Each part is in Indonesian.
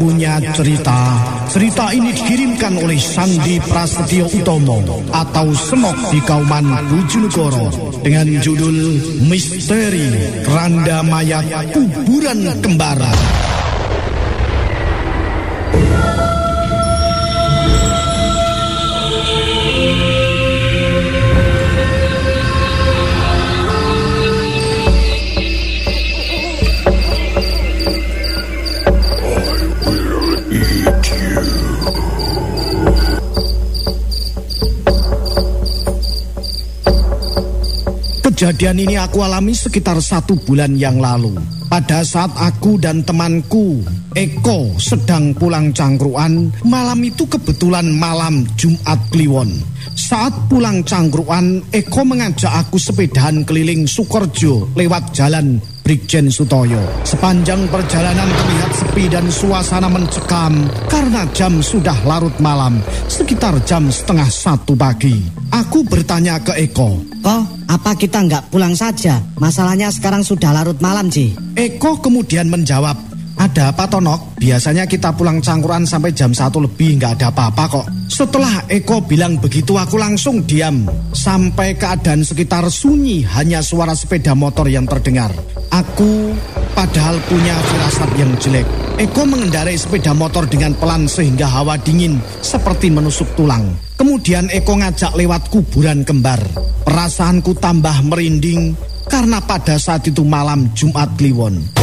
Punya cerita. Cerita ini dikirimkan oleh Sandi Prasetyo Utomo atau Semok di Kauman Bojonegoro dengan judul Misteri Keranda Mayat Kuburan Kembara. Kejadian ini aku alami sekitar satu bulan yang lalu. Pada saat aku dan temanku, Eko, sedang pulang cangkruan, malam itu kebetulan malam Jumat Kliwon. Saat pulang cangkruan, Eko mengajak aku sepedahan keliling Sukorjo lewat jalan Brigjen Sutoyo. Sepanjang perjalanan terlihat sepi dan suasana mencekam karena jam sudah larut malam, sekitar jam setengah satu pagi. Aku bertanya ke Eko, Kok, apa kita nggak pulang saja? Masalahnya sekarang sudah larut malam, Ji. Eko kemudian menjawab, ada apa Tonok? Biasanya kita pulang cangkuran sampai jam satu lebih nggak ada apa-apa kok. Setelah Eko bilang begitu aku langsung diam. Sampai keadaan sekitar sunyi hanya suara sepeda motor yang terdengar. Aku padahal punya firasat yang jelek. Eko mengendarai sepeda motor dengan pelan sehingga hawa dingin seperti menusuk tulang. Kemudian Eko ngajak lewat kuburan kembar. Perasaanku tambah merinding karena pada saat itu malam Jumat Kliwon.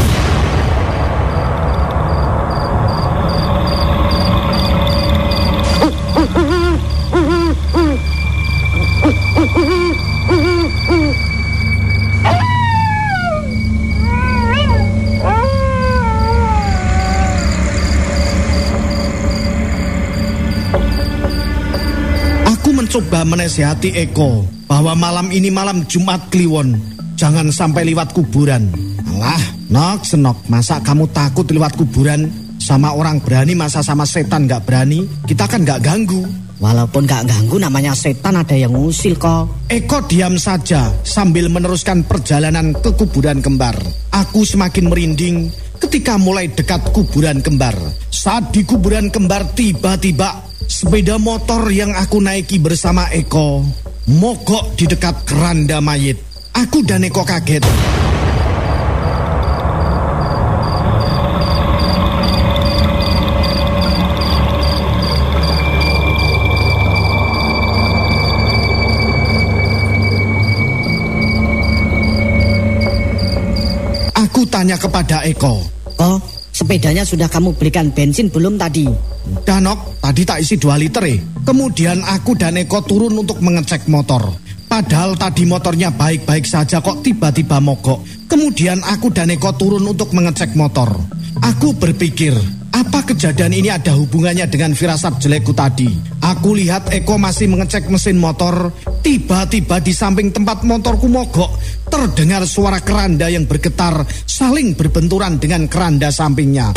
Aku mencoba menasihati Eko bahwa malam ini malam Jumat Kliwon. Jangan sampai lewat kuburan. Alah, nok senok, masa kamu takut lewat kuburan? Sama orang berani masa sama setan gak berani? Kita kan gak ganggu. Walaupun nggak ganggu namanya setan ada yang ngusil kok. Eko diam saja sambil meneruskan perjalanan ke kuburan kembar. Aku semakin merinding ketika mulai dekat kuburan kembar. Saat di kuburan kembar tiba-tiba sepeda motor yang aku naiki bersama Eko mogok di dekat keranda mayit. Aku dan Eko kaget. Aku tanya kepada Eko, Kok, sepedanya sudah kamu belikan bensin belum tadi? Danok, tadi tak isi 2 liter ya. Kemudian aku dan Eko turun untuk mengecek motor. Padahal tadi motornya baik-baik saja kok tiba-tiba mogok. Kemudian aku dan Eko turun untuk mengecek motor. Aku berpikir, apa kejadian ini ada hubungannya dengan firasat jelekku tadi? Aku lihat Eko masih mengecek mesin motor. Tiba-tiba di samping tempat motorku mogok, terdengar suara keranda yang bergetar saling berbenturan dengan keranda sampingnya.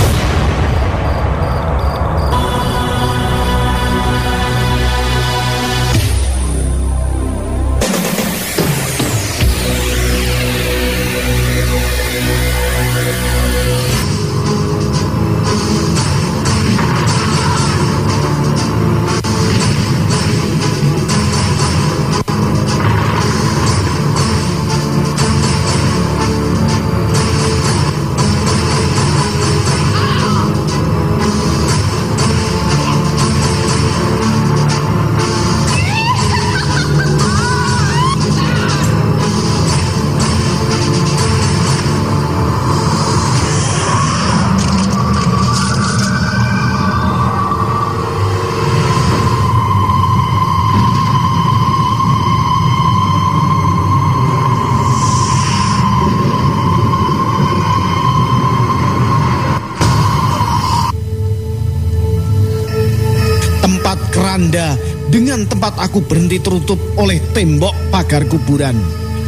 Keranda dengan tempat aku berhenti tertutup oleh tembok pagar kuburan.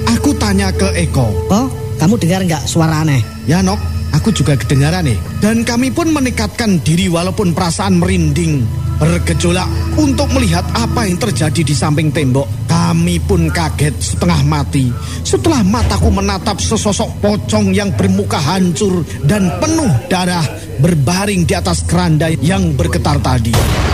Aku tanya ke Eko, Oh, kamu dengar nggak suara aneh? ya Nok, aku juga kedengaran nih. Dan kami pun menekatkan diri walaupun perasaan merinding. bergejolak untuk melihat apa yang terjadi di samping tembok. Kami pun kaget setengah mati setelah mataku menatap sesosok pocong yang bermuka hancur dan penuh darah berbaring di atas keranda yang bergetar tadi.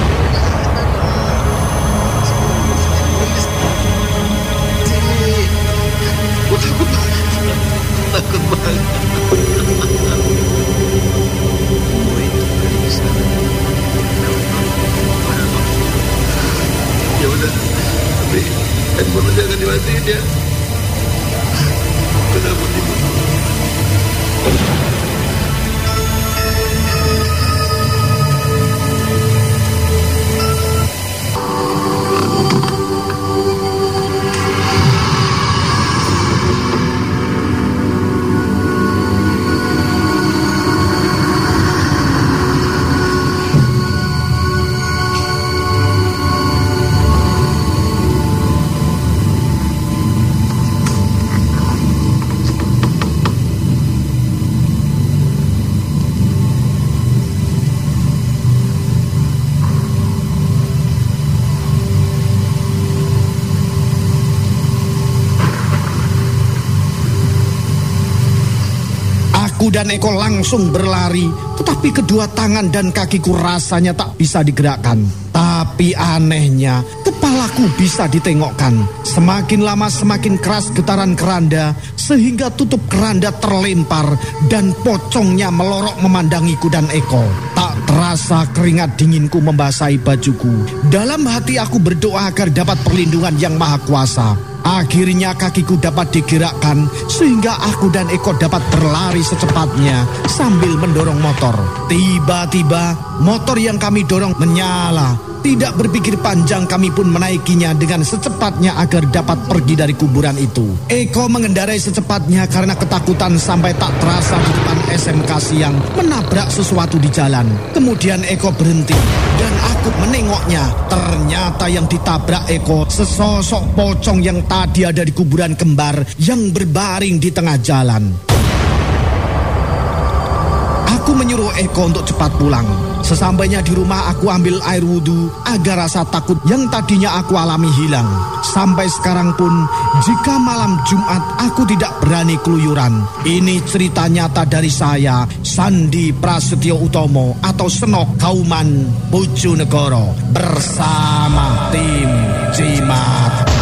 Aku dan Eko langsung berlari, tetapi kedua tangan dan kakiku rasanya tak bisa digerakkan. Tapi anehnya, kepalaku bisa ditengokkan. Semakin lama semakin keras getaran keranda, sehingga tutup keranda terlempar dan pocongnya melorok memandangiku dan Eko. Tak terasa keringat dinginku membasahi bajuku. Dalam hati aku berdoa agar dapat perlindungan yang maha kuasa. Akhirnya kakiku dapat digerakkan sehingga aku dan Eko dapat berlari secepatnya sambil mendorong motor. Tiba-tiba motor yang kami dorong menyala. Tidak berpikir panjang kami pun menaikinya dengan secepatnya agar dapat pergi dari kuburan itu. Eko mengendarai secepatnya karena ketakutan sampai tak terasa di depan SMK siang menabrak sesuatu di jalan. Kemudian Eko berhenti dan aku menengoknya. Ternyata yang ditabrak Eko sesosok pocong yang tadi ada di kuburan kembar yang berbaring di tengah jalan. Aku menyuruh Eko untuk cepat pulang. Sesampainya di rumah aku ambil air wudhu agar rasa takut yang tadinya aku alami hilang. Sampai sekarang pun jika malam Jumat aku tidak berani keluyuran. Ini cerita nyata dari saya, Sandi Prasetyo Utomo atau Senok Kauman Bojonegoro bersama tim Cimat.